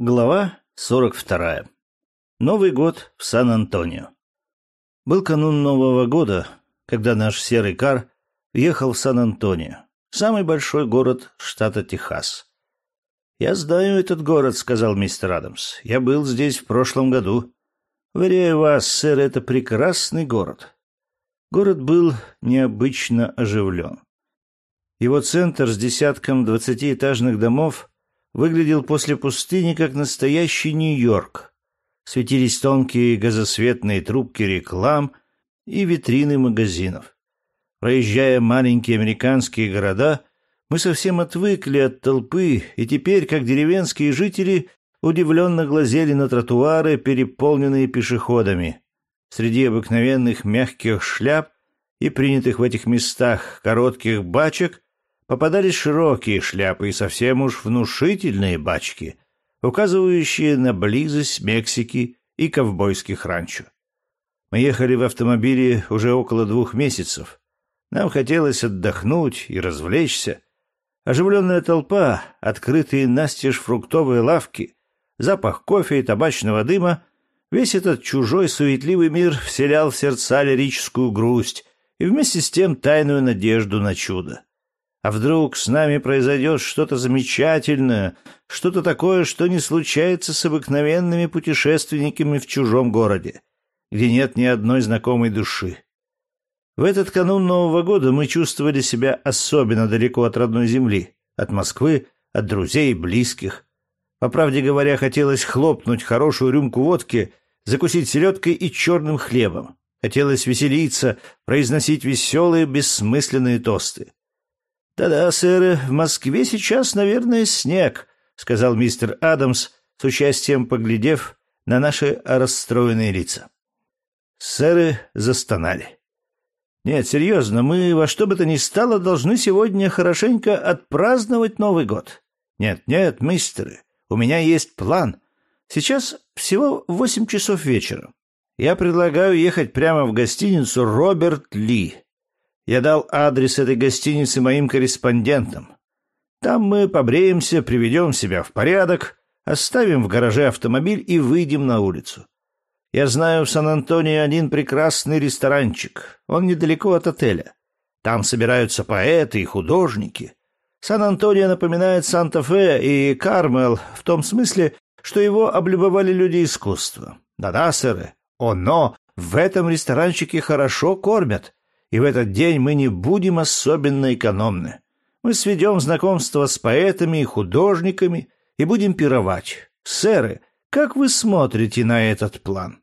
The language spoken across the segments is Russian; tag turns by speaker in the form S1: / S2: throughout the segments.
S1: Глава 42. Новый год в Сан-Антонио. Был канун Нового года, когда наш серый кар въехал в Сан-Антонио, самый большой город штата Техас. «Я знаю этот город», — сказал мистер Адамс. «Я был здесь в прошлом году. Уверяю вас, сэр, это прекрасный город». Город был необычно оживлен. Его центр с десятком двадцатиэтажных домов выглядел после пустыни как настоящий Нью-Йорк. Светились тонкие газосветные трубки реклам и витрины магазинов. Проезжая маленькие американские города, мы совсем отвыкли от толпы, и теперь, как деревенские жители, удивленно глазели на тротуары, переполненные пешеходами. Среди обыкновенных мягких шляп и принятых в этих местах коротких бачек попадались широкие шляпы и совсем уж внушительные бачки, указывающие на близость Мексики и ковбойских ранчо. Мы ехали в автомобиле уже около двух месяцев. Нам хотелось отдохнуть и развлечься. Оживленная толпа, открытые настежь фруктовые лавки, запах кофе и табачного дыма — весь этот чужой суетливый мир вселял в сердца лирическую грусть и вместе с тем тайную надежду на чудо. А вдруг с нами произойдет что-то замечательное, что-то такое, что не случается с обыкновенными путешественниками в чужом городе, где нет ни одной знакомой души. В этот канун Нового года мы чувствовали себя особенно далеко от родной земли, от Москвы, от друзей близких. По правде говоря, хотелось хлопнуть хорошую рюмку водки, закусить селедкой и черным хлебом. Хотелось веселиться, произносить веселые, бессмысленные тосты. «Да-да, сэр, в Москве сейчас, наверное, снег», — сказал мистер Адамс, с участием поглядев на наши расстроенные лица. Сэры застонали. «Нет, серьезно, мы во что бы то ни стало должны сегодня хорошенько отпраздновать Новый год. Нет, нет, мистеры, у меня есть план. Сейчас всего восемь часов вечера. Я предлагаю ехать прямо в гостиницу «Роберт Ли». Я дал адрес этой гостиницы моим корреспондентам. Там мы побреемся, приведем себя в порядок, оставим в гараже автомобиль и выйдем на улицу. Я знаю в Сан-Антонио один прекрасный ресторанчик. Он недалеко от отеля. Там собираются поэты и художники. Сан-Антонио напоминает Санта-Фе и Кармел в том смысле, что его облюбовали люди искусства. Да-да, сэры, оно, в этом ресторанчике хорошо кормят и в этот день мы не будем особенно экономны. Мы сведем знакомство с поэтами и художниками и будем пировать. Сэры, как вы смотрите на этот план?»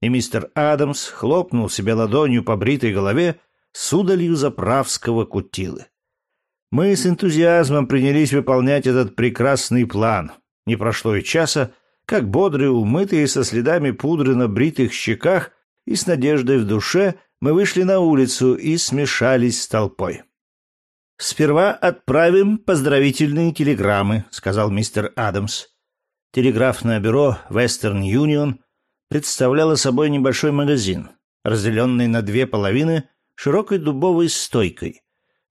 S1: И мистер Адамс хлопнул себе ладонью по бритой голове с удалью заправского кутилы. Мы с энтузиазмом принялись выполнять этот прекрасный план. Не прошло и часа, как бодрые, умытые, со следами пудры на бритых щеках и с надеждой в душе мы вышли на улицу и смешались с толпой. «Сперва отправим поздравительные телеграммы», — сказал мистер Адамс. Телеграфное бюро Western Union представляло собой небольшой магазин, разделенный на две половины широкой дубовой стойкой,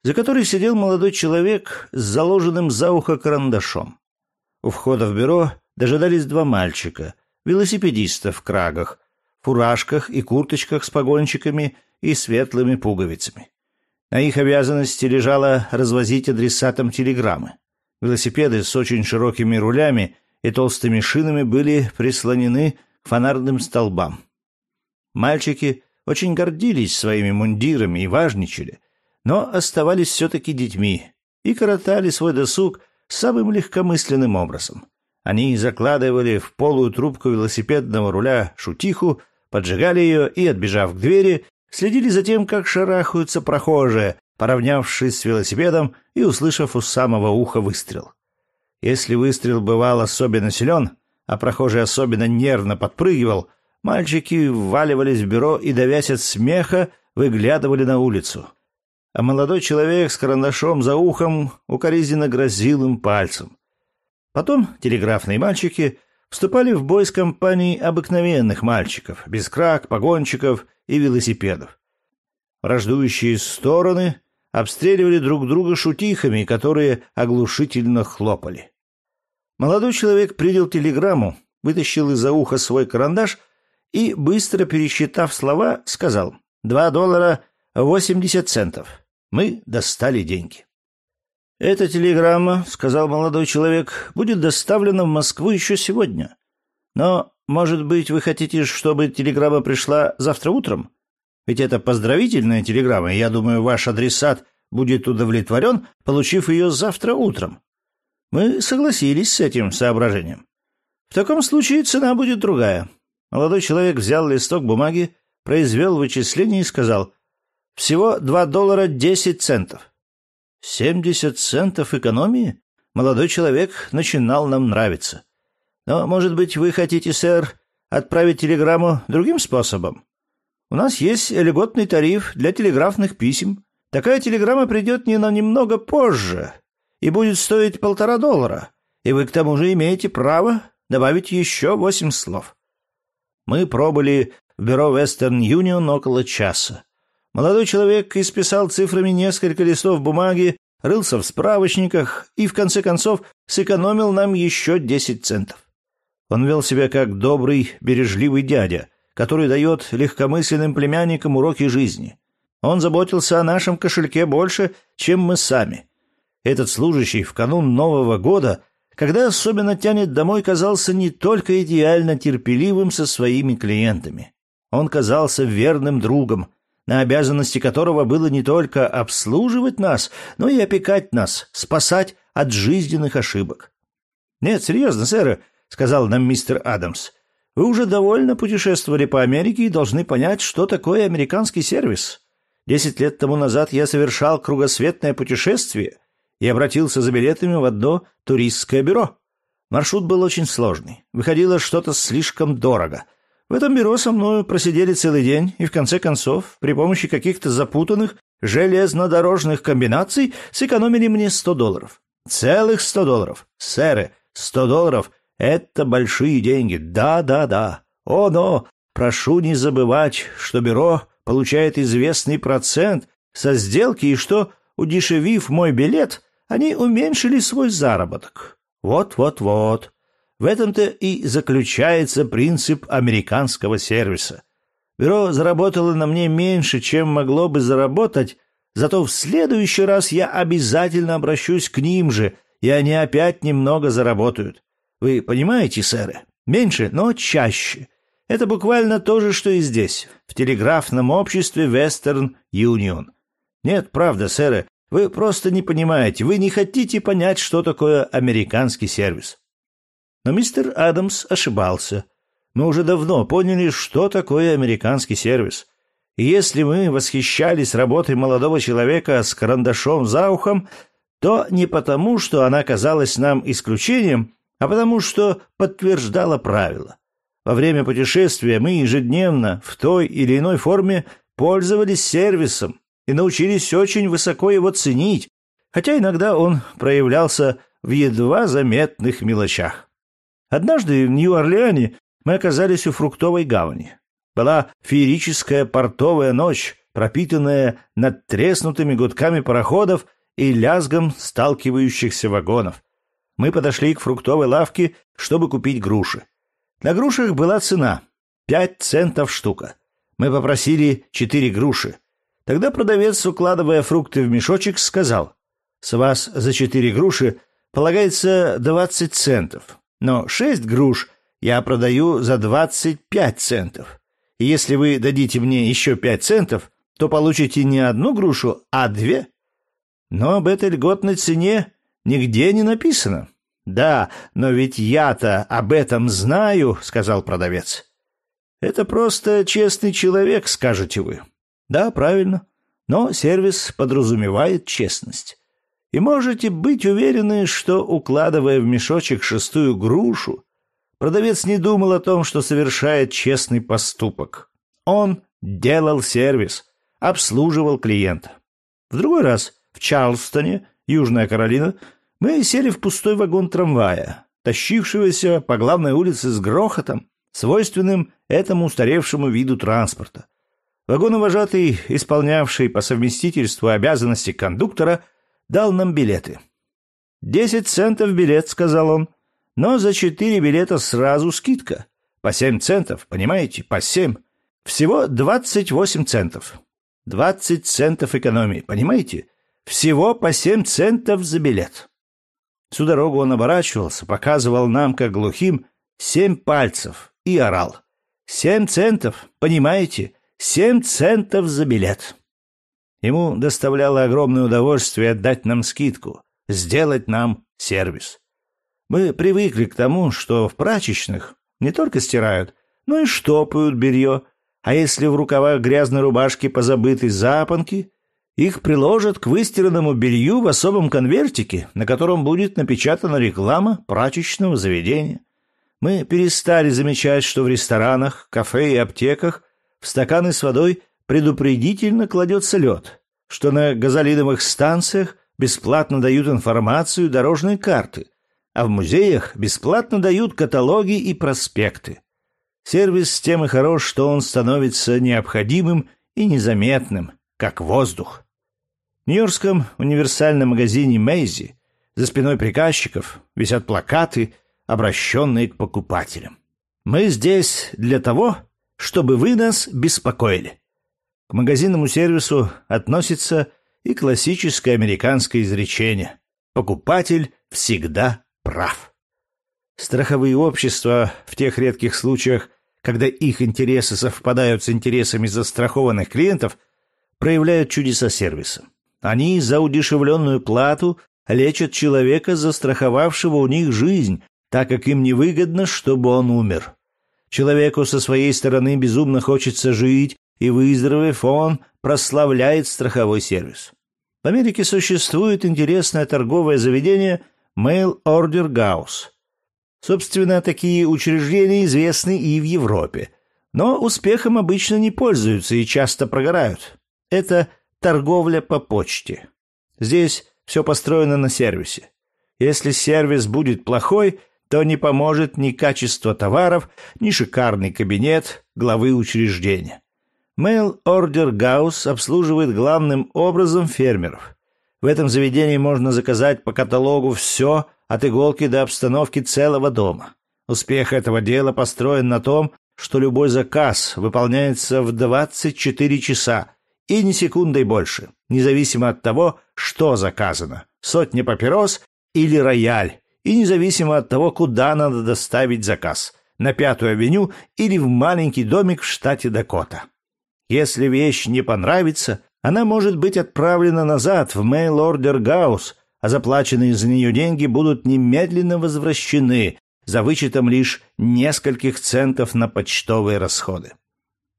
S1: за которой сидел молодой человек с заложенным за ухо карандашом. У входа в бюро дожидались два мальчика, велосипедиста в крагах, фуражках и курточках с погончиками и светлыми пуговицами. На их обязанности лежало развозить адресатам телеграммы. Велосипеды с очень широкими рулями и толстыми шинами были прислонены к фонарным столбам. Мальчики очень гордились своими мундирами и важничали, но оставались все-таки детьми и коротали свой досуг самым легкомысленным образом. Они закладывали в полую трубку велосипедного руля шутиху, поджигали ее и, отбежав к двери, следили за тем, как шарахаются прохожие, поравнявшись с велосипедом и услышав у самого уха выстрел. Если выстрел бывал особенно силен, а прохожий особенно нервно подпрыгивал, мальчики вваливались в бюро и, давясь от смеха, выглядывали на улицу. А молодой человек с карандашом за ухом укоризненно грозил им пальцем. Потом телеграфные мальчики вступали в бой с компанией обыкновенных мальчиков, без крак, погонщиков и велосипедов. Враждующие стороны обстреливали друг друга шутихами, которые оглушительно хлопали. Молодой человек принял телеграмму, вытащил из-за уха свой карандаш и, быстро пересчитав слова, сказал «Два доллара восемьдесят центов». Мы достали деньги. «Эта телеграмма, — сказал молодой человек, — будет доставлена в Москву еще сегодня. Но, может быть, вы хотите, чтобы телеграмма пришла завтра утром? Ведь это поздравительная телеграмма, и я думаю, ваш адресат будет удовлетворен, получив ее завтра утром. Мы согласились с этим соображением. В таком случае цена будет другая. Молодой человек взял листок бумаги, произвел вычисление и сказал, «Всего два доллара десять центов». «Семьдесят центов экономии?» Молодой человек начинал нам нравиться. «Но, может быть, вы хотите, сэр, отправить телеграмму другим способом? У нас есть льготный тариф для телеграфных писем. Такая телеграмма придет не на немного позже и будет стоить полтора доллара, и вы к тому же имеете право добавить еще восемь слов. Мы пробыли в бюро Western Union около часа. Молодой человек исписал цифрами несколько листов бумаги, рылся в справочниках и, в конце концов, сэкономил нам еще десять центов. Он вел себя как добрый, бережливый дядя, который дает легкомысленным племянникам уроки жизни. Он заботился о нашем кошельке больше, чем мы сами. Этот служащий в канун Нового года, когда особенно тянет домой, казался не только идеально терпеливым со своими клиентами. Он казался верным другом, на обязанности которого было не только обслуживать нас, но и опекать нас, спасать от жизненных ошибок. «Нет, серьезно, сэр», — сказал нам мистер Адамс, — «вы уже довольно путешествовали по Америке и должны понять, что такое американский сервис. Десять лет тому назад я совершал кругосветное путешествие и обратился за билетами в одно туристское бюро. Маршрут был очень сложный, выходило что-то слишком дорого — в этом бюро со мною просидели целый день и, в конце концов, при помощи каких-то запутанных железнодорожных комбинаций сэкономили мне сто долларов. Целых сто долларов. Сэры, сто долларов — это большие деньги. Да-да-да. О, но! Прошу не забывать, что бюро получает известный процент со сделки и что, удешевив мой билет, они уменьшили свой заработок. Вот-вот-вот. В этом-то и заключается принцип американского сервиса. Бюро заработало на мне меньше, чем могло бы заработать, зато в следующий раз я обязательно обращусь к ним же, и они опять немного заработают. Вы понимаете, сэры? Меньше, но чаще. Это буквально то же, что и здесь, в телеграфном обществе Western Union. Нет, правда, сэры, вы просто не понимаете, вы не хотите понять, что такое американский сервис. Но мистер Адамс ошибался. Мы уже давно поняли, что такое американский сервис. И если мы восхищались работой молодого человека с карандашом за ухом, то не потому, что она казалась нам исключением, а потому, что подтверждала правила. Во время путешествия мы ежедневно в той или иной форме пользовались сервисом и научились очень высоко его ценить, хотя иногда он проявлялся в едва заметных мелочах. Однажды в Нью-Орлеане мы оказались у фруктовой гавани. Была феерическая портовая ночь, пропитанная надтреснутыми гудками пароходов и лязгом сталкивающихся вагонов. Мы подошли к фруктовой лавке, чтобы купить груши. На грушах была цена — пять центов штука. Мы попросили четыре груши. Тогда продавец, укладывая фрукты в мешочек, сказал, «С вас за четыре груши полагается двадцать центов но шесть груш я продаю за двадцать пять центов. И если вы дадите мне еще пять центов, то получите не одну грушу, а две. Но об этой льготной цене нигде не написано. Да, но ведь я-то об этом знаю, сказал продавец. Это просто честный человек, скажете вы. Да, правильно. Но сервис подразумевает честность. И можете быть уверены, что, укладывая в мешочек шестую грушу, продавец не думал о том, что совершает честный поступок. Он делал сервис, обслуживал клиента. В другой раз в Чарльстоне, Южная Каролина, мы сели в пустой вагон трамвая, тащившегося по главной улице с грохотом, свойственным этому устаревшему виду транспорта. Вагоновожатый, исполнявший по совместительству обязанности кондуктора, дал нам билеты. «Десять центов билет», — сказал он. но за четыре билета сразу скидка. По семь центов, понимаете, по семь. Всего двадцать восемь центов. Двадцать центов экономии, понимаете? Всего по семь центов за билет. Всю дорогу он оборачивался, показывал нам, как глухим, семь пальцев и орал. Семь центов, понимаете? Семь центов за билет. Ему доставляло огромное удовольствие отдать нам скидку, сделать нам сервис. Мы привыкли к тому, что в прачечных не только стирают, но и штопают белье, а если в рукавах грязной рубашки позабыты запонки, их приложат к выстиранному белью в особом конвертике, на котором будет напечатана реклама прачечного заведения. Мы перестали замечать, что в ресторанах, кафе и аптеках в стаканы с водой предупредительно кладется лед, что на газолиновых станциях бесплатно дают информацию дорожные карты, а в музеях бесплатно дают каталоги и проспекты. Сервис тем и хорош, что он становится необходимым и незаметным, как воздух. В Нью-Йоркском универсальном магазине Мейзи за спиной приказчиков висят плакаты, обращенные к покупателям. «Мы здесь для того, чтобы вы нас беспокоили». Магазинному сервису относится и классическое американское изречение «покупатель всегда прав». Страховые общества в тех редких случаях, когда их интересы совпадают с интересами застрахованных клиентов, проявляют чудеса сервиса. Они за удешевленную плату лечат человека, застраховавшего у них жизнь, так как им невыгодно, чтобы он умер. Человеку со своей стороны безумно хочется жить, и выздоровев, он прославляет страховой сервис. В Америке существует интересное торговое заведение Mail Order House. Собственно, такие учреждения известны и в Европе, но успехом обычно не пользуются и часто прогорают. Это торговля по почте. Здесь все построено на сервисе. Если сервис будет плохой, то не поможет ни качество товаров, ни шикарный кабинет главы учреждения. Mail Order House обслуживает главным образом фермеров. В этом заведении можно заказать по каталогу все от иголки до обстановки целого дома. Успех этого дела построен на том, что любой заказ выполняется в 24 часа и ни секундой больше, независимо от того, что заказано – сотня папирос или рояль, и независимо от того, куда надо доставить заказ – на Пятую авеню или в маленький домик в штате Дакота. Если вещь не понравится, она может быть отправлена назад в Mail Order House, а заплаченные за нее деньги будут немедленно возвращены за вычетом лишь нескольких центов на почтовые расходы.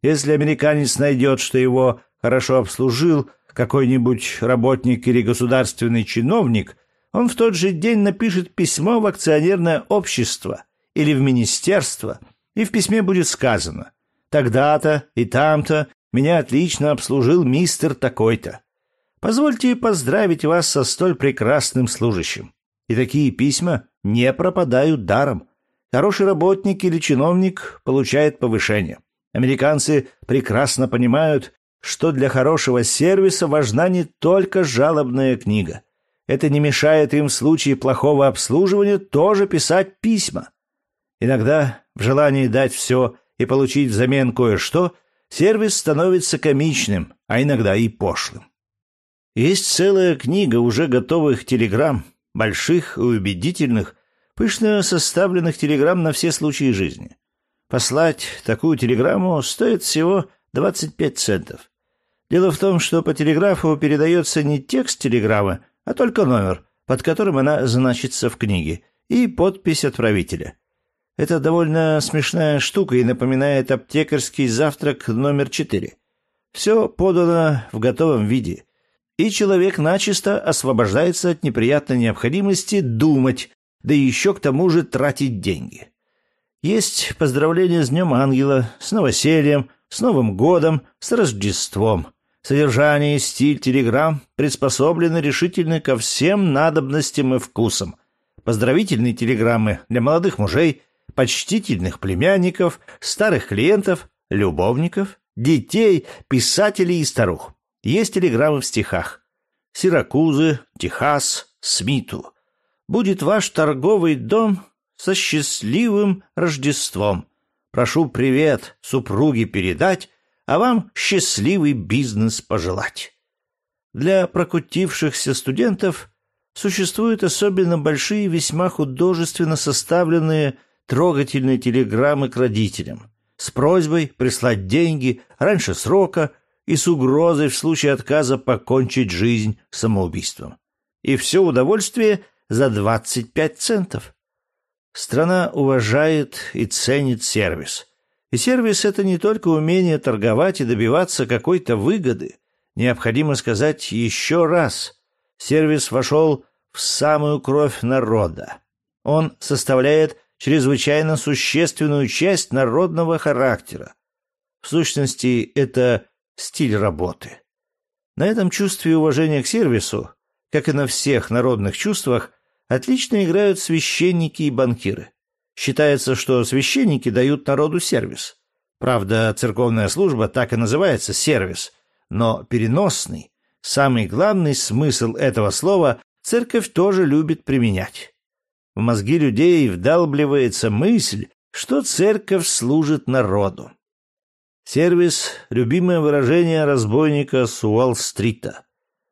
S1: Если американец найдет, что его хорошо обслужил какой-нибудь работник или государственный чиновник, он в тот же день напишет письмо в акционерное общество или в министерство, и в письме будет сказано «Тогда-то и там-то меня отлично обслужил мистер такой-то. Позвольте поздравить вас со столь прекрасным служащим. И такие письма не пропадают даром. Хороший работник или чиновник получает повышение. Американцы прекрасно понимают, что для хорошего сервиса важна не только жалобная книга. Это не мешает им в случае плохого обслуживания тоже писать письма. Иногда в желании дать все и получить взамен кое-что сервис становится комичным, а иногда и пошлым. Есть целая книга уже готовых телеграмм, больших и убедительных, пышно составленных телеграмм на все случаи жизни. Послать такую телеграмму стоит всего 25 центов. Дело в том, что по телеграфу передается не текст телеграммы, а только номер, под которым она значится в книге, и подпись отправителя. Это довольно смешная штука и напоминает аптекарский завтрак номер четыре. Все подано в готовом виде, и человек начисто освобождается от неприятной необходимости думать, да еще к тому же тратить деньги. Есть поздравления с Днем Ангела, с новосельем, с Новым годом, с Рождеством. Содержание и стиль телеграмм приспособлены решительно ко всем надобностям и вкусам. Поздравительные телеграммы для молодых мужей – почтительных племянников, старых клиентов, любовников, детей, писателей и старух. Есть телеграммы в стихах. Сиракузы, Техас, Смиту. Будет ваш торговый дом со счастливым Рождеством. Прошу привет супруге передать, а вам счастливый бизнес пожелать. Для прокутившихся студентов существуют особенно большие, весьма художественно составленные трогательные телеграммы к родителям с просьбой прислать деньги раньше срока и с угрозой в случае отказа покончить жизнь самоубийством. И все удовольствие за 25 центов. Страна уважает и ценит сервис. И сервис — это не только умение торговать и добиваться какой-то выгоды. Необходимо сказать еще раз. Сервис вошел в самую кровь народа. Он составляет чрезвычайно существенную часть народного характера. В сущности, это стиль работы. На этом чувстве уважения к сервису, как и на всех народных чувствах, отлично играют священники и банкиры. Считается, что священники дают народу сервис. Правда, церковная служба так и называется сервис, но переносный, самый главный смысл этого слова церковь тоже любит применять. В мозги людей вдалбливается мысль, что церковь служит народу. Сервис — любимое выражение разбойника с Уолл-стрита.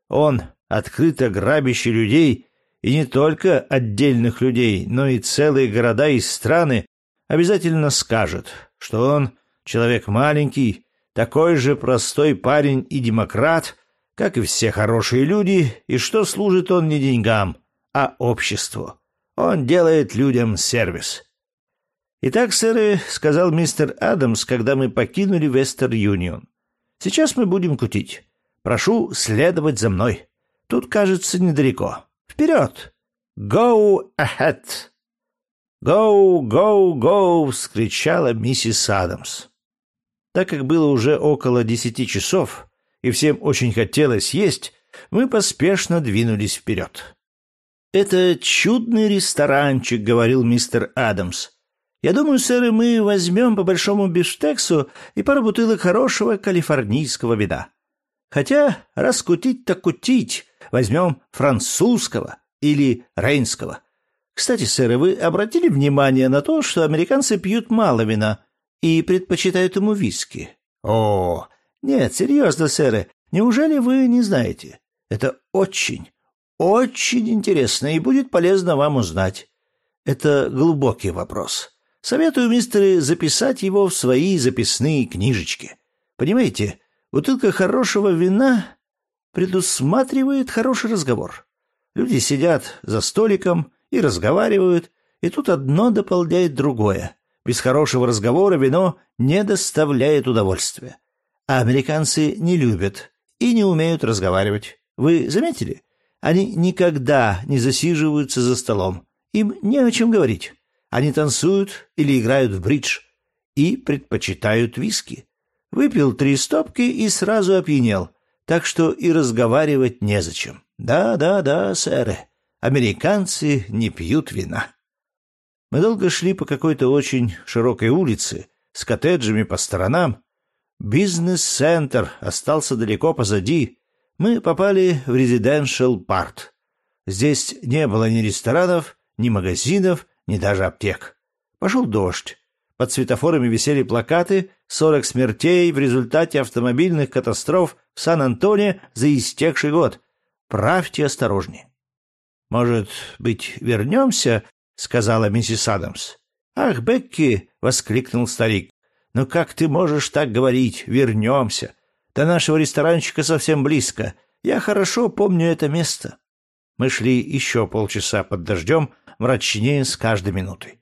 S1: Он, открыто грабящий людей, и не только отдельных людей, но и целые города и страны, обязательно скажет, что он человек маленький, такой же простой парень и демократ, как и все хорошие люди, и что служит он не деньгам, а обществу. Он делает людям сервис. «Итак, сэры», — сказал мистер Адамс, когда мы покинули Вестер-Юнион, — «сейчас мы будем кутить. Прошу следовать за мной. Тут, кажется, недалеко. Вперед! Go ahead!» «Go, go, go!» — вскричала миссис Адамс. Так как было уже около десяти часов, и всем очень хотелось есть, мы поспешно двинулись вперед. «Это чудный ресторанчик», — говорил мистер Адамс. «Я думаю, сэр, мы возьмем по большому бифштексу и пару бутылок хорошего калифорнийского вина. Хотя, раз кутить возьмем французского или рейнского. Кстати, сэр, вы обратили внимание на то, что американцы пьют мало вина и предпочитают ему виски? О, нет, серьезно, сэр, неужели вы не знаете? Это очень, очень интересно и будет полезно вам узнать. Это глубокий вопрос. Советую мистеры записать его в свои записные книжечки. Понимаете, бутылка хорошего вина предусматривает хороший разговор. Люди сидят за столиком и разговаривают, и тут одно дополняет другое. Без хорошего разговора вино не доставляет удовольствия. А американцы не любят и не умеют разговаривать. Вы заметили? Они никогда не засиживаются за столом. Им не о чем говорить. Они танцуют или играют в бридж и предпочитают виски. Выпил три стопки и сразу опьянел, так что и разговаривать незачем. Да-да-да, сэры, американцы не пьют вина. Мы долго шли по какой-то очень широкой улице с коттеджами по сторонам. Бизнес-центр остался далеко позади, мы попали в резиденшал парт. Здесь не было ни ресторанов, ни магазинов, ни даже аптек. Пошел дождь. Под светофорами висели плакаты «40 смертей в результате автомобильных катастроф в Сан-Антоне за истекший год. Правьте осторожнее». «Может быть, вернемся?» — сказала миссис Адамс. «Ах, Бекки!» — воскликнул старик. «Ну как ты можешь так говорить? Вернемся. До нашего ресторанчика совсем близко. Я хорошо помню это место. Мы шли еще полчаса под дождем, мрачнее с каждой минутой.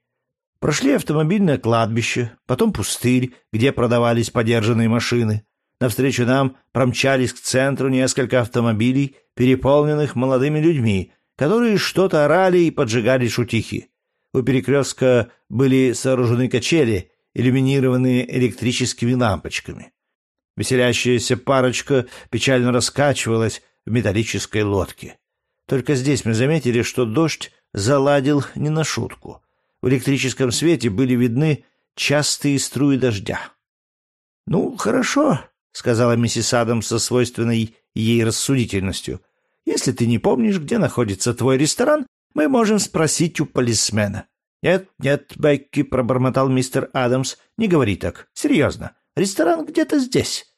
S1: Прошли автомобильное кладбище, потом пустырь, где продавались подержанные машины. Навстречу нам промчались к центру несколько автомобилей, переполненных молодыми людьми, которые что-то орали и поджигали шутихи. У перекрестка были сооружены качели, иллюминированные электрическими лампочками. Веселящаяся парочка печально раскачивалась в металлической лодке. Только здесь мы заметили, что дождь заладил не на шутку. В электрическом свете были видны частые струи дождя. — Ну, хорошо, — сказала миссис Адамс со свойственной ей рассудительностью. — Если ты не помнишь, где находится твой ресторан, мы можем спросить у полисмена.
S2: «Нет, нет, Бекки», — пробормотал мистер Адамс, — «не говори так. Серьезно. Ресторан где-то здесь.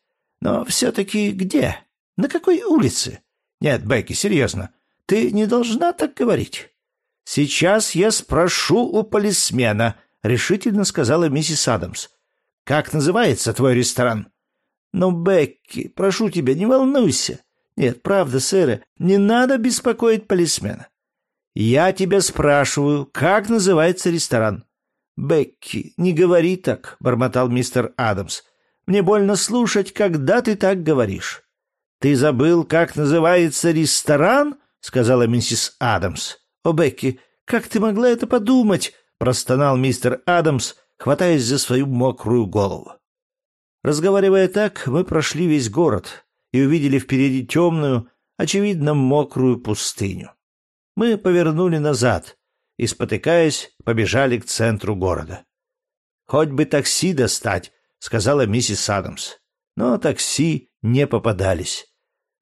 S2: Но все-таки где? На какой улице? Нет, Бекки, серьезно. Ты не должна так говорить». «Сейчас я спрошу у полисмена», — решительно сказала миссис Адамс. «Как называется твой ресторан?» «Ну, Бекки, прошу тебя, не волнуйся. Нет, правда, сэр, не надо беспокоить полисмена. Я тебя спрашиваю, как называется ресторан? Бекки, не говори так, бормотал мистер Адамс. Мне больно слушать, когда ты так говоришь. Ты забыл, как называется ресторан? сказала миссис Адамс. О, Бекки, как ты могла это подумать? простонал мистер Адамс, хватаясь за свою мокрую голову. Разговаривая так, мы прошли весь город и увидели впереди темную, очевидно, мокрую пустыню. Мы повернули назад и, спотыкаясь, побежали к центру города. «Хоть бы такси достать», — сказала миссис Адамс. Но такси не попадались.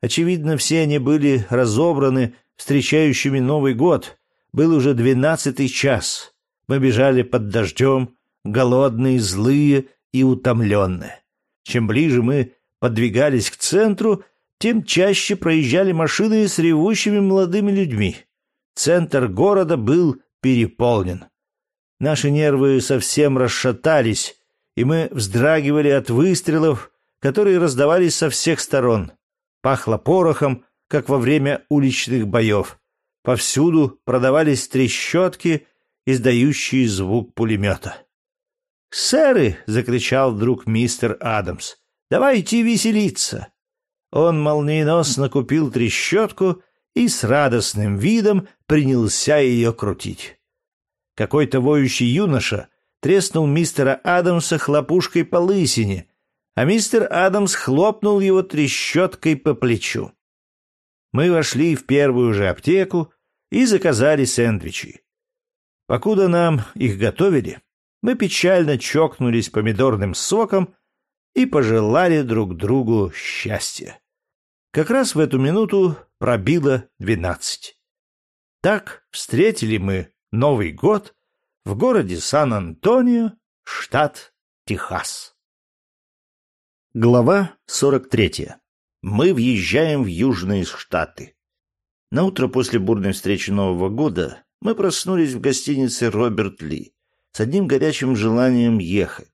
S2: Очевидно, все они были разобраны встречающими Новый год. Был уже двенадцатый час. Мы бежали под дождем, голодные, злые и утомленные. Чем ближе мы подвигались к центру, тем чаще проезжали машины с ревущими молодыми людьми. Центр города был переполнен. Наши нервы совсем расшатались, и мы вздрагивали от выстрелов, которые раздавались со всех сторон. Пахло порохом, как во время уличных боев. Повсюду продавались трещотки, издающие звук пулемета. «Сэры!» — закричал вдруг мистер Адамс. «Давайте веселиться!» Он молниеносно купил трещотку и с радостным видом принялся ее крутить. Какой-то воющий юноша треснул мистера Адамса хлопушкой по лысине, а мистер Адамс хлопнул его трещоткой по плечу. Мы вошли в первую же аптеку и заказали сэндвичи. Покуда нам их готовили, мы печально чокнулись помидорным соком и пожелали друг другу счастья. Как раз в эту минуту пробило двенадцать. Так встретили мы Новый год в городе Сан-Антонио, штат Техас. Глава 43. Мы въезжаем в Южные Штаты. На утро после бурной встречи Нового года мы проснулись в гостинице Роберт Ли с одним горячим желанием ехать.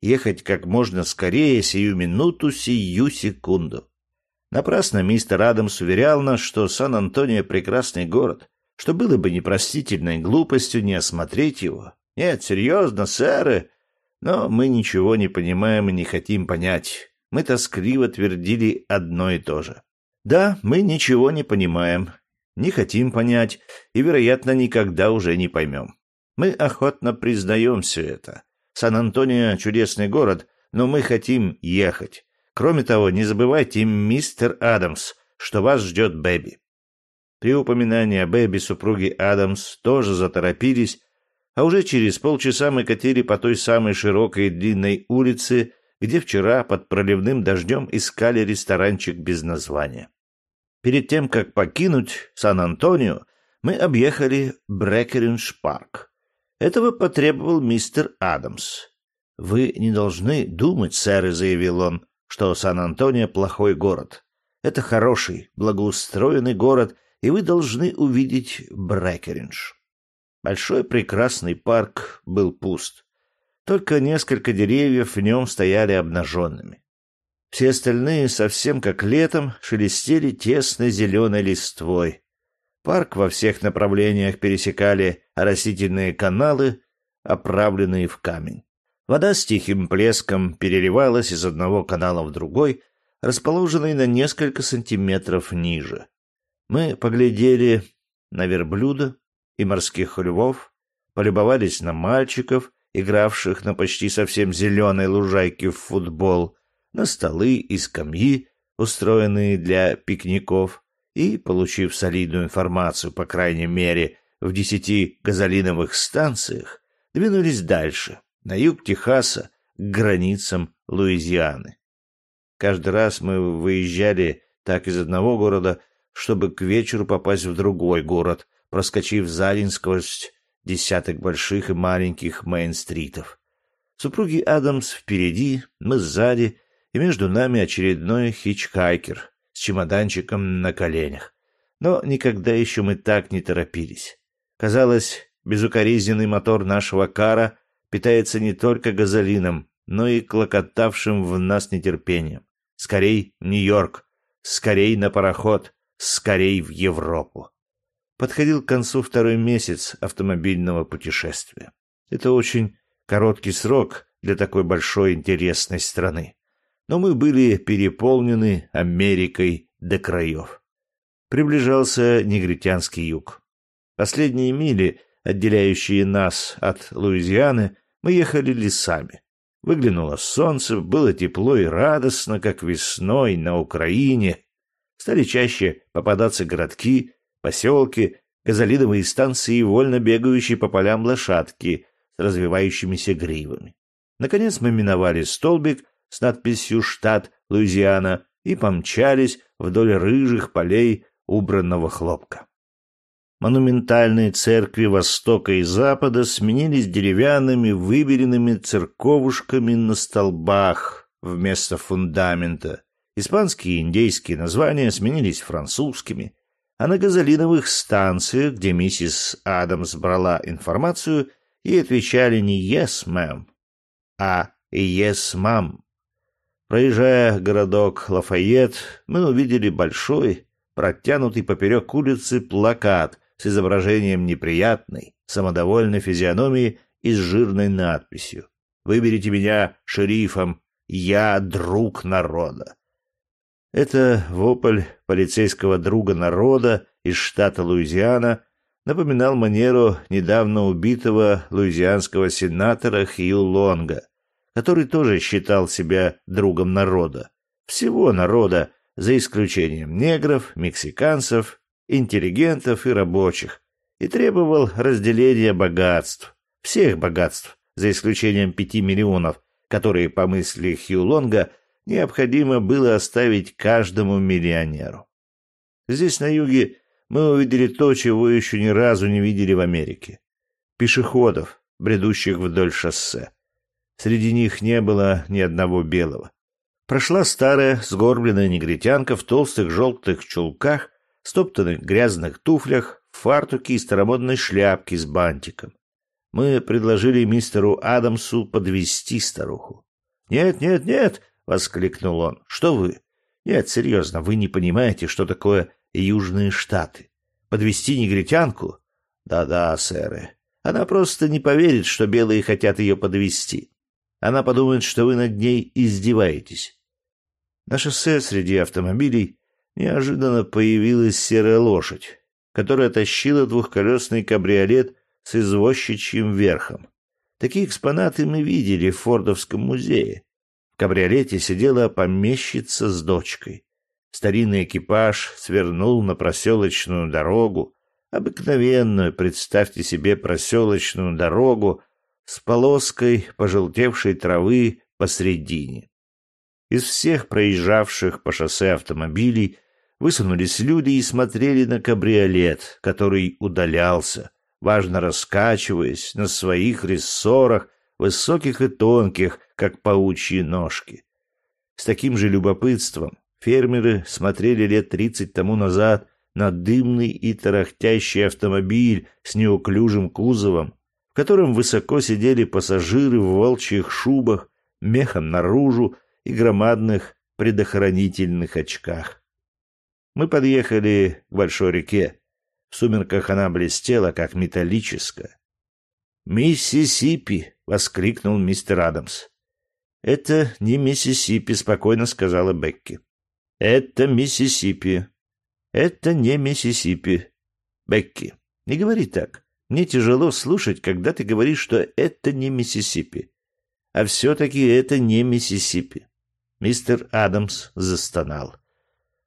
S2: Ехать как можно скорее, сию минуту, сию секунду. Напрасно мистер Адамс уверял нас, что Сан-Антонио — прекрасный город, что было бы непростительной глупостью не осмотреть его. Нет, серьезно, сэры, но мы ничего не понимаем и не хотим понять. Мы тоскливо твердили одно и то же. Да, мы ничего не понимаем, не хотим понять и, вероятно, никогда уже не поймем. Мы охотно признаем все это. Сан-Антонио — чудесный город, но мы хотим ехать. Кроме того, не забывайте, мистер Адамс, что вас ждет Бэби. При упоминании о Бэби супруги Адамс тоже заторопились, а уже через полчаса мы катили по той самой широкой длинной улице, где вчера под проливным дождем искали ресторанчик без названия. Перед тем, как покинуть Сан-Антонио, мы объехали Брекеринж-парк. Этого потребовал мистер Адамс. «Вы не должны думать, сэр», — заявил он, что Сан-Антонио плохой город. Это хороший, благоустроенный город, и вы должны увидеть Брекеридж. Большой прекрасный парк был пуст. Только несколько деревьев в нем стояли обнаженными. Все остальные, совсем как летом, шелестели тесной зеленой листвой. Парк во всех направлениях пересекали растительные каналы, оправленные в камень. Вода с тихим плеском переливалась из одного канала в другой, расположенный на несколько сантиметров ниже. Мы поглядели на верблюда и морских львов, полюбовались на мальчиков, игравших на почти совсем зеленой лужайке в футбол, на столы и скамьи, устроенные для пикников, и, получив солидную информацию, по крайней мере, в десяти газолиновых станциях, двинулись дальше, на юг Техаса, к границам Луизианы. Каждый раз мы выезжали так из одного города, чтобы к вечеру попасть в другой город, проскочив за день сквозь десяток больших и маленьких мейн-стритов. Супруги Адамс впереди, мы сзади, и между нами очередной хичхайкер с чемоданчиком на коленях. Но никогда еще мы так не торопились. Казалось, безукоризненный мотор нашего кара питается не только газолином, но и клокотавшим в нас нетерпением. Скорей Нью-Йорк, скорей на пароход, скорей в Европу. Подходил к концу второй месяц автомобильного путешествия. Это очень короткий срок для такой большой интересной страны. Но мы были переполнены Америкой до краев. Приближался негритянский юг. Последние мили, отделяющие нас от Луизианы, мы ехали лесами. Выглянуло солнце, было тепло и радостно, как весной на Украине. Стали чаще попадаться городки, поселки, газолидовые станции и вольно бегающие по полям лошадки с развивающимися гривами. Наконец мы миновали столбик с надписью «Штат Луизиана» и помчались вдоль рыжих полей убранного хлопка. Монументальные церкви Востока и Запада сменились деревянными выбеленными церковушками на столбах вместо фундамента. Испанские и индейские названия сменились французскими, а на газолиновых станциях, где миссис Адамс брала информацию, ей отвечали не «yes, ma'am», а «yes, ma'am». Проезжая городок Лафайет, мы увидели большой, протянутый поперек улицы плакат с изображением неприятной, самодовольной физиономии и с жирной надписью «Выберите меня шерифом, я друг народа». Это вопль полицейского друга народа из штата Луизиана напоминал манеру недавно убитого луизианского сенатора Хью Лонга, который тоже считал себя другом народа. Всего народа, за исключением негров, мексиканцев, интеллигентов и рабочих, и требовал разделения богатств, всех богатств, за исключением пяти миллионов, которые, по мысли Хью Лонга, необходимо было оставить каждому миллионеру. Здесь, на юге, мы увидели то, чего еще ни разу не видели в Америке. Пешеходов, бредущих вдоль шоссе. Среди них не было ни одного белого. Прошла старая, сгорбленная негритянка в толстых желтых чулках, стоптанных грязных туфлях, фартуке и старомодной шляпке с бантиком. Мы предложили мистеру Адамсу подвести старуху. «Нет, нет, нет!» — воскликнул он. «Что вы? Нет, серьезно, вы не понимаете, что такое Южные Штаты. Подвести негритянку? Да-да, сэры. Она просто не поверит, что белые хотят ее подвести. Она подумает, что вы над ней издеваетесь. На шоссе среди автомобилей неожиданно появилась серая лошадь, которая тащила двухколесный кабриолет с извозчичьим верхом. Такие экспонаты мы видели в Фордовском музее. В кабриолете сидела помещица с дочкой. Старинный экипаж свернул на проселочную дорогу, обыкновенную, представьте себе проселочную дорогу с полоской пожелтевшей травы посредине. Из всех проезжавших по шоссе автомобилей высунулись люди и смотрели на кабриолет, который удалялся, важно раскачиваясь на своих рессорах высоких и тонких, как паучьи ножки. С таким же любопытством фермеры смотрели лет тридцать тому назад на дымный и тарахтящий автомобиль с неуклюжим кузовом, в котором высоко сидели пассажиры в волчьих шубах, мехом наружу и громадных предохранительных очках. Мы подъехали к большой реке. В сумерках она блестела, как металлическая. «Миссисипи!» — воскликнул мистер Адамс. «Это не Миссисипи», — спокойно сказала Бекки. «Это Миссисипи. Это не Миссисипи. Бекки, не говори так. Мне тяжело слушать, когда ты говоришь, что это не Миссисипи. А все-таки это не Миссисипи». Мистер Адамс застонал.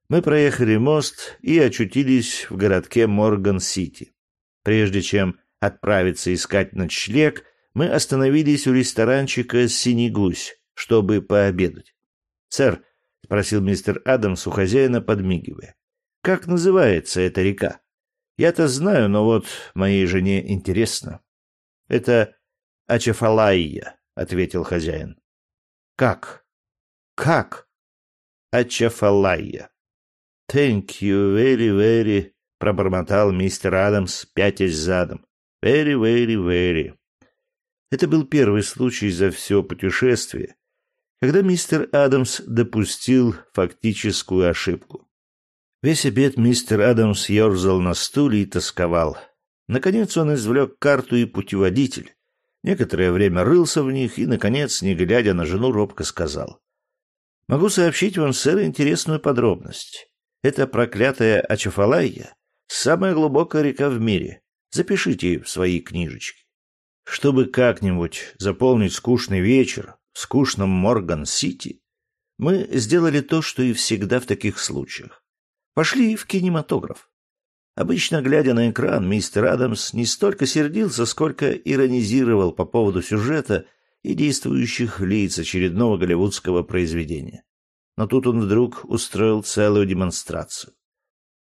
S2: Мы проехали мост и очутились в городке Морган-Сити. Прежде чем отправиться искать ночлег, мы остановились у ресторанчика «Синий гусь», чтобы пообедать. «Сэр», — спросил мистер Адамс у хозяина, подмигивая, — «как называется эта река? Я-то знаю, но вот моей жене интересно».
S1: Это Ачафалайя, ответил хозяин.
S2: Как? Как?
S1: Ачафалайя. Thank you very, very, пробормотал мистер Адамс, пятясь задом. Very, very, very. Это был первый случай за все путешествие, когда мистер Адамс допустил фактическую ошибку. Весь обед мистер Адамс ерзал на стуле и тосковал. Наконец он извлек карту и путеводитель. Некоторое время рылся в них и, наконец, не глядя на жену, робко сказал. «Могу сообщить вам, сэр, интересную подробность. Это проклятая Ачафалайя — самая глубокая река в мире. Запишите в свои книжечки. Чтобы как-нибудь заполнить скучный вечер в скучном Морган-Сити, мы сделали то, что и всегда в таких случаях. Пошли в кинематограф. Обычно, глядя на экран, мистер Адамс не столько сердился, сколько иронизировал по поводу сюжета и действующих лиц очередного голливудского произведения. Но тут он вдруг устроил целую демонстрацию.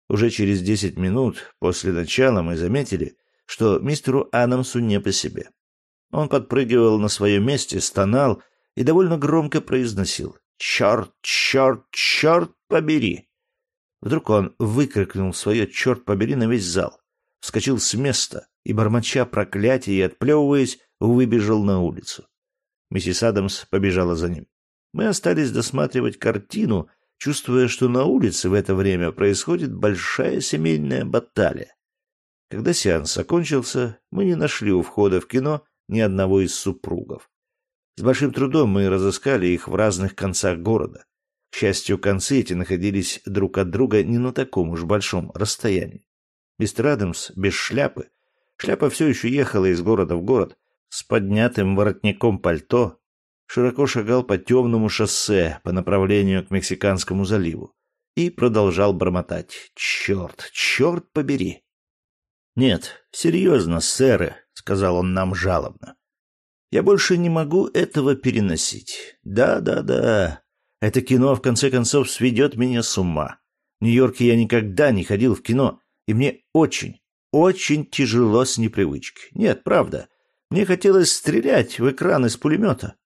S1: Уже через десять минут после начала мы заметили, что мистеру Адамсу не по себе. Он подпрыгивал на своем месте, стонал и довольно громко произносил «Черт, черт, черт побери!» Вдруг он выкрикнул свое «черт побери» на весь зал, вскочил с места и, бормоча проклятие и отплевываясь, выбежал на улицу. Миссис Адамс побежала за ним. Мы остались досматривать картину, чувствуя, что на улице в это время происходит большая семейная баталия. Когда сеанс окончился, мы не нашли у входа в кино ни одного из супругов. С большим трудом мы разыскали их в разных концах города. К счастью, концы эти находились друг от друга не на таком уж большом расстоянии. Мистер Адамс без шляпы, шляпа все еще ехала из города в город, с поднятым воротником пальто, широко шагал по темному шоссе по направлению к Мексиканскому заливу и продолжал бормотать «Черт, черт побери!» «Нет, серьезно, сэры», — сказал он нам жалобно. «Я больше не могу этого переносить. Да-да-да, это кино, в конце концов, сведет меня с ума. В Нью-Йорке я никогда не ходил в кино, и мне очень, очень тяжело с непривычки. Нет, правда. Мне хотелось стрелять в экран из пулемета.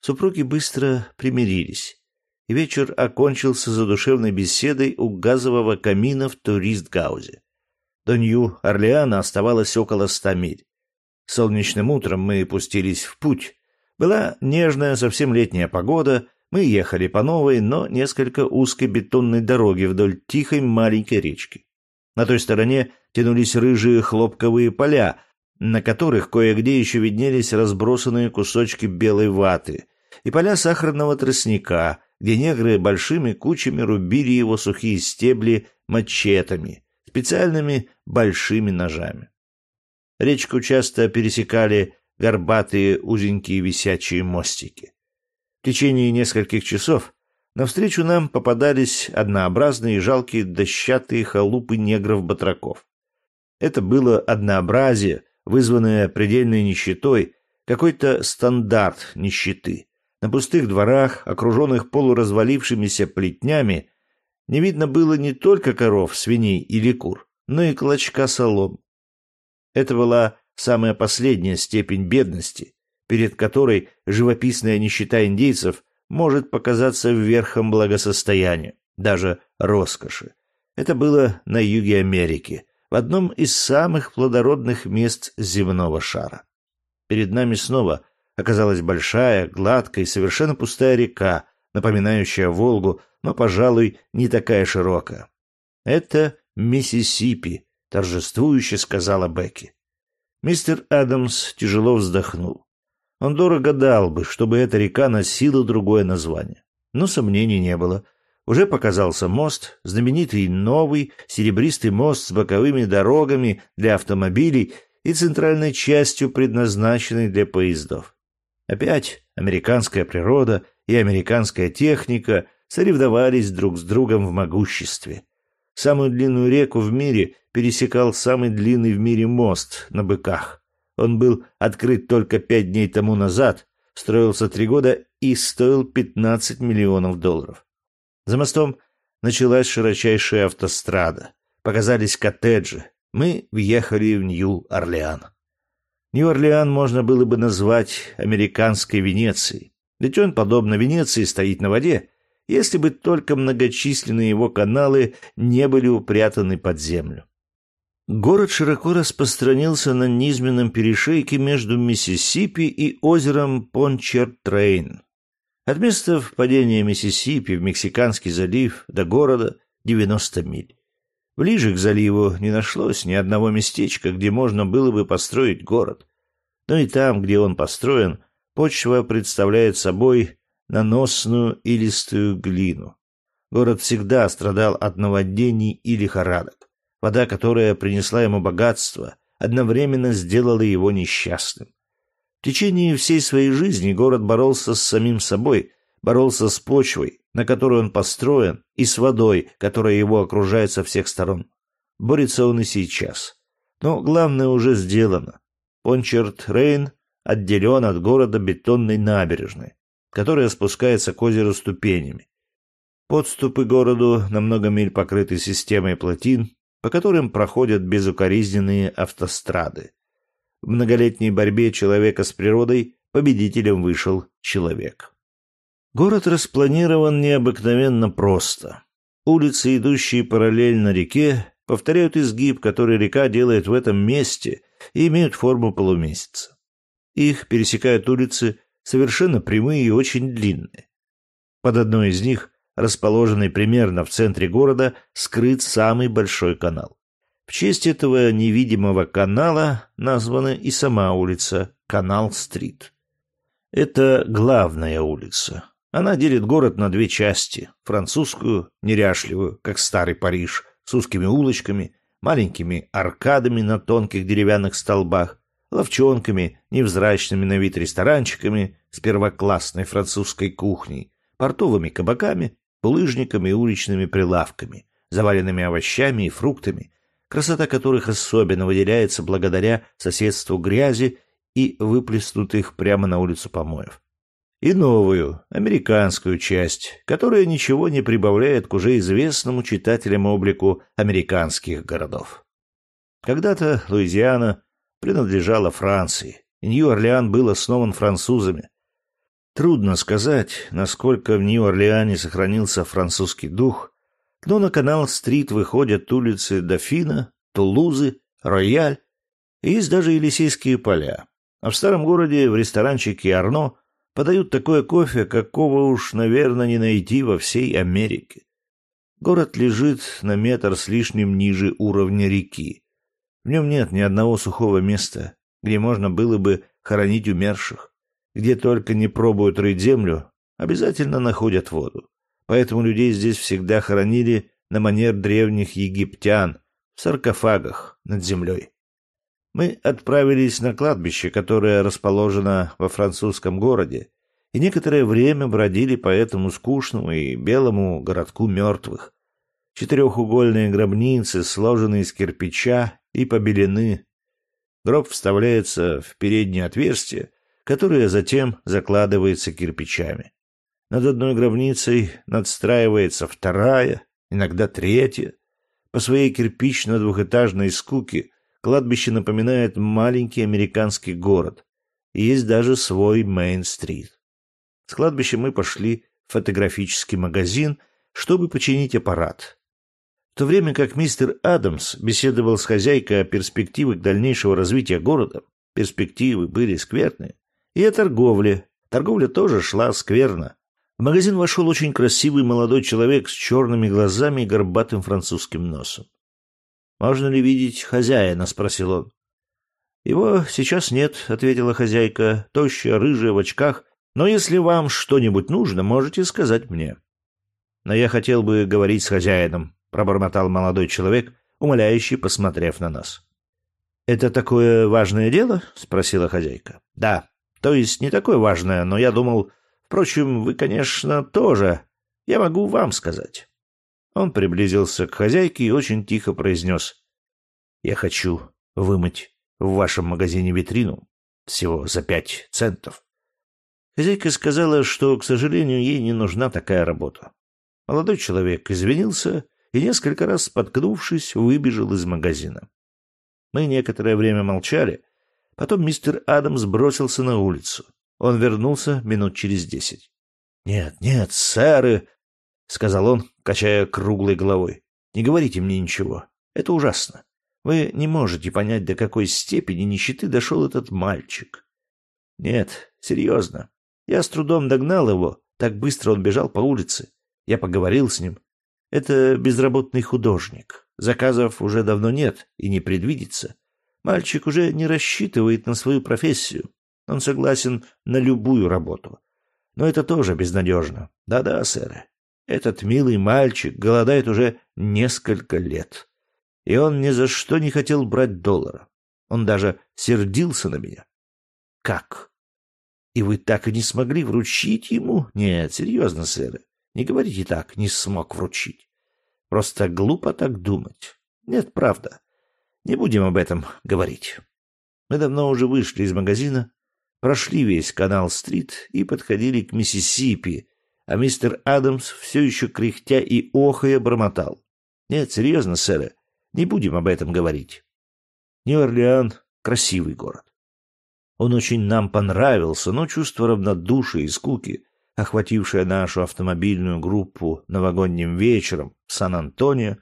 S1: Супруги быстро примирились, и вечер окончился задушевной беседой у газового камина в турист-гаузе. До Нью-Орлеана оставалось около ста миль. Солнечным утром мы пустились в путь. Была нежная, совсем летняя погода, мы ехали по новой, но несколько узкой бетонной дороге вдоль тихой маленькой речки. На той стороне тянулись рыжие хлопковые поля, на которых кое-где еще виднелись разбросанные кусочки белой ваты, и поля сахарного тростника, где негры большими кучами рубили его сухие стебли мачетами, специальными большими ножами. Речку часто пересекали горбатые узенькие висячие мостики. В течение нескольких часов навстречу нам попадались однообразные жалкие дощатые халупы негров-батраков. Это было однообразие, вызванное предельной нищетой, какой-то стандарт нищеты. На пустых дворах, окруженных полуразвалившимися плетнями, не видно было не только коров, свиней или кур, но и клочка солом. Это была самая последняя степень бедности, перед которой живописная нищета индейцев может показаться верхом благосостояния, даже роскоши. Это было на юге Америки, в одном из самых плодородных мест земного шара. Перед нами снова оказалась большая, гладкая и совершенно пустая река, напоминающая Волгу, но, пожалуй, не такая широкая. «Это Миссисипи», — торжествующе сказала Бекки. Мистер Адамс тяжело вздохнул. Он дорого дал бы, чтобы эта река носила другое название. Но сомнений не было. Уже показался мост, знаменитый новый серебристый мост с боковыми дорогами для автомобилей и центральной частью, предназначенной для поездов. Опять американская природа и американская техника соревновались друг с другом в могуществе. Самую длинную реку в мире пересекал самый длинный в мире мост на быках. Он был открыт только пять дней тому назад, строился три года и стоил 15 миллионов долларов. За мостом началась широчайшая автострада. Показались коттеджи. Мы въехали в Нью-Орлеан. Нью-Орлеан можно было бы назвать американской Венецией. Ведь он, подобно Венеции, стоит на воде, если бы только многочисленные его каналы не были упрятаны под землю. Город широко распространился на низменном перешейке между Миссисипи и озером Пончертрейн. От места впадения Миссисипи в Мексиканский залив до города 90 миль. Ближе к заливу не нашлось ни одного местечка, где можно было бы построить город. Но и там, где он построен, почва представляет собой наносную и листую глину. Город всегда страдал от наводнений и лихорадок. Вода, которая принесла ему богатство, одновременно сделала его несчастным. В течение всей своей жизни город боролся с самим собой, боролся с почвой, на которой он построен, и с водой, которая его окружает со всех сторон. Борется он и сейчас. Но главное уже сделано. Пончерт-Рейн отделен от города бетонной набережной, которая спускается к озеру ступенями. Подступы к городу на много миль покрыты системой плотин, по которым проходят безукоризненные автострады. В многолетней борьбе человека с природой победителем вышел человек. Город распланирован необыкновенно просто. Улицы, идущие параллельно реке, повторяют изгиб, который река делает в этом месте и имеют форму полумесяца. Их пересекают улицы совершенно прямые и очень длинные. Под одной из них, расположенной примерно в центре города, скрыт самый большой канал. В честь этого невидимого канала названа и сама улица Канал-стрит. Это главная улица. Она делит город на две части. Французскую, неряшливую, как старый Париж, с узкими улочками, маленькими аркадами на тонких деревянных столбах, ловчонками, невзрачными на вид ресторанчиками с первоклассной французской кухней, портовыми кабаками, булыжниками и уличными прилавками, заваленными овощами и фруктами, красота которых особенно выделяется благодаря соседству грязи и выплеснутых прямо на улицу помоев. И новую, американскую часть, которая ничего не прибавляет к уже известному читателям облику американских городов. Когда-то Луизиана принадлежала Франции, Нью-Орлеан был основан французами. Трудно сказать, насколько в Нью-Орлеане сохранился французский дух, но на канал-стрит выходят улицы Дофина, Тулузы, Рояль, и есть даже Елисейские поля. А в старом городе в ресторанчике Арно подают такое кофе, какого уж, наверное, не найти во всей Америке. Город лежит на метр с лишним ниже уровня реки. В нем нет ни одного сухого места, где можно было бы хоронить умерших. Где только не пробуют рыть землю, обязательно находят воду. Поэтому людей здесь всегда хоронили на манер древних египтян в саркофагах над землей. Мы отправились на кладбище, которое расположено во французском городе, и некоторое время бродили по этому скучному и белому городку мертвых. Четырехугольные гробницы, сложенные из кирпича и побелены. Гроб вставляется в переднее отверстие, которое затем закладывается кирпичами. Над одной гробницей надстраивается вторая, иногда третья. По своей кирпично-двухэтажной скуке кладбище напоминает маленький американский город. И есть даже свой Мейн-стрит. С кладбища мы пошли в фотографический магазин, чтобы починить аппарат. В то время как мистер Адамс беседовал с хозяйкой о перспективах дальнейшего развития города, перспективы были скверные. И о торговле. Торговля тоже шла скверно. В магазин вошел очень красивый молодой человек с черными глазами и горбатым французским носом. «Можно ли видеть хозяина?» — спросил он. «Его сейчас нет», — ответила хозяйка, тощая, рыжая, в очках. «Но если вам что-нибудь нужно, можете сказать мне». «Но я хотел бы говорить с хозяином», пробормотал молодой человек, умоляющий, посмотрев на нас. Это такое важное дело? спросила хозяйка. Да. То есть не такое важное, но я думал, впрочем, вы, конечно, тоже. Я могу вам сказать. Он приблизился к хозяйке и очень тихо произнес. «Я хочу вымыть в вашем магазине витрину всего за пять центов». Хозяйка сказала, что, к сожалению, ей не нужна такая работа. Молодой человек извинился и, несколько раз споткнувшись, выбежал из магазина. Мы некоторое время молчали,
S2: Потом мистер Адамс бросился на улицу. Он вернулся минут через десять. «Нет, нет, сэры», — сказал он, качая круглой головой. «Не говорите мне ничего. Это ужасно. Вы не можете понять, до какой степени нищеты дошел этот мальчик. Нет, серьезно. Я с трудом догнал его, так быстро он бежал по улице. Я поговорил с ним. Это безработный художник. Заказов уже давно нет и не предвидится. Мальчик уже не рассчитывает на свою профессию. Он согласен на любую работу. Но это тоже безнадежно. Да-да, сэр. Этот милый мальчик голодает уже несколько лет. И он ни за что не хотел брать доллара. Он даже сердился на меня. Как? И вы так и не смогли вручить ему? Нет, серьезно, сэр. Не говорите так, не смог вручить. Просто глупо так думать. Нет, правда. Не будем об этом говорить. Мы давно уже вышли из магазина, прошли весь канал-стрит и подходили к Миссисипи, а мистер Адамс все еще кряхтя и охая бормотал. Нет, серьезно, сэр, не будем об этом говорить. Нью-Орлеан — красивый город. Он очень нам понравился, но чувство равнодушия и скуки, охватившее нашу автомобильную группу новогодним вечером в Сан-Антонио,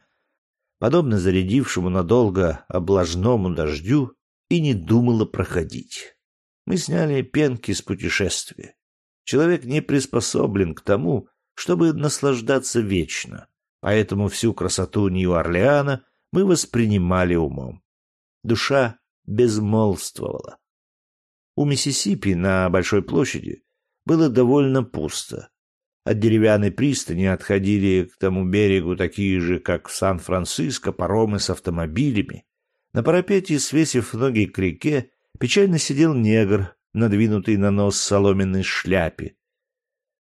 S2: подобно зарядившему надолго облажному дождю, и не думало проходить. Мы сняли пенки с путешествия. Человек не приспособлен к тому, чтобы наслаждаться вечно, поэтому всю красоту Нью-Орлеана мы воспринимали умом. Душа безмолвствовала. У Миссисипи на Большой площади было довольно пусто. От деревянной пристани отходили к тому берегу такие же, как в Сан-Франциско, паромы с автомобилями. На парапете, свесив ноги к реке, печально сидел негр, надвинутый на нос соломенной шляпе.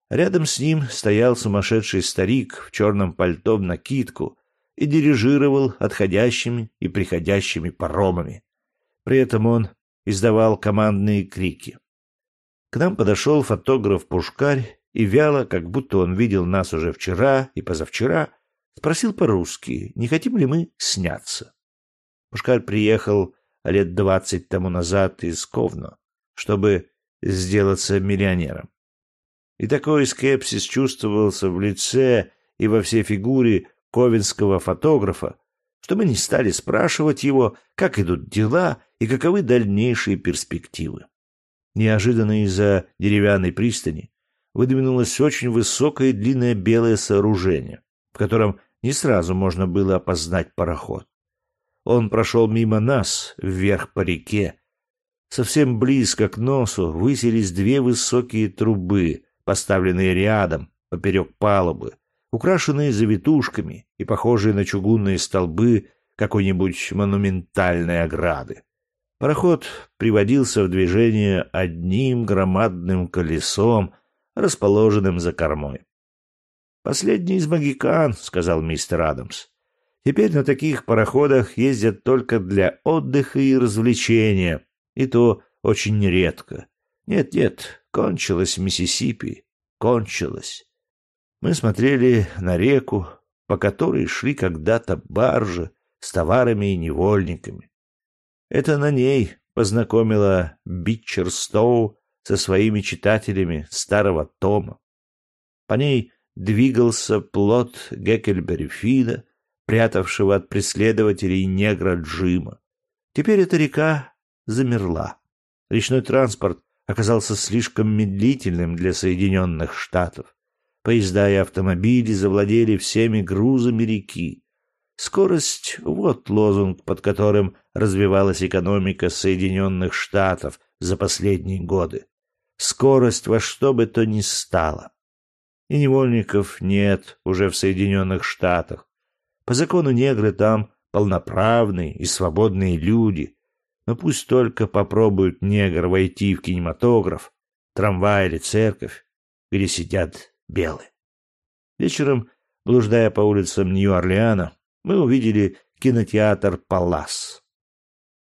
S2: Рядом с ним стоял сумасшедший старик в черном пальто в накидку и дирижировал отходящими и приходящими паромами. При этом он издавал командные крики. К нам подошел фотограф-пушкарь и вяло, как будто он видел нас уже вчера и позавчера, спросил по-русски, не хотим ли мы сняться. Пушкарь приехал лет двадцать тому назад из Ковно, чтобы сделаться миллионером. И такой скепсис чувствовался в лице и во всей фигуре ковенского фотографа, что мы не стали спрашивать его, как идут дела и каковы дальнейшие перспективы. Неожиданно из-за деревянной пристани выдвинулось очень высокое длинное белое сооружение, в котором не сразу можно было опознать пароход. Он прошел мимо нас, вверх по реке. Совсем близко к носу высились две высокие трубы, поставленные рядом, поперек палубы, украшенные завитушками и похожие на чугунные столбы какой-нибудь монументальной ограды. Пароход приводился в движение одним громадным колесом, расположенным за кормой. «Последний из магикан», — сказал мистер Адамс. «Теперь на таких пароходах ездят только для отдыха и развлечения, и то очень редко. Нет-нет, кончилось Миссисипи, кончилось. Мы смотрели на реку, по которой шли когда-то баржи с товарами и невольниками. Это на ней познакомила Бичерстоу со своими читателями старого тома. По ней двигался плод Геккельбери Фида, прятавшего от преследователей негра Джима. Теперь эта река замерла. Речной транспорт оказался слишком медлительным для Соединенных Штатов. Поезда и автомобили завладели всеми грузами реки. Скорость — вот лозунг, под которым развивалась экономика Соединенных Штатов за последние годы. Скорость во что бы то ни стало. И невольников нет уже в Соединенных Штатах. По закону негры там полноправные и свободные люди. Но пусть только попробуют негр войти в кинематограф, трамвай или церковь, где сидят белый. Вечером, блуждая по улицам Нью-Орлеана, мы увидели кинотеатр «Палас»,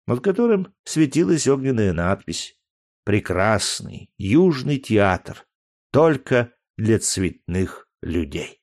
S2: над которым светилась огненная надпись «Прекрасный южный театр, только для цветных людей».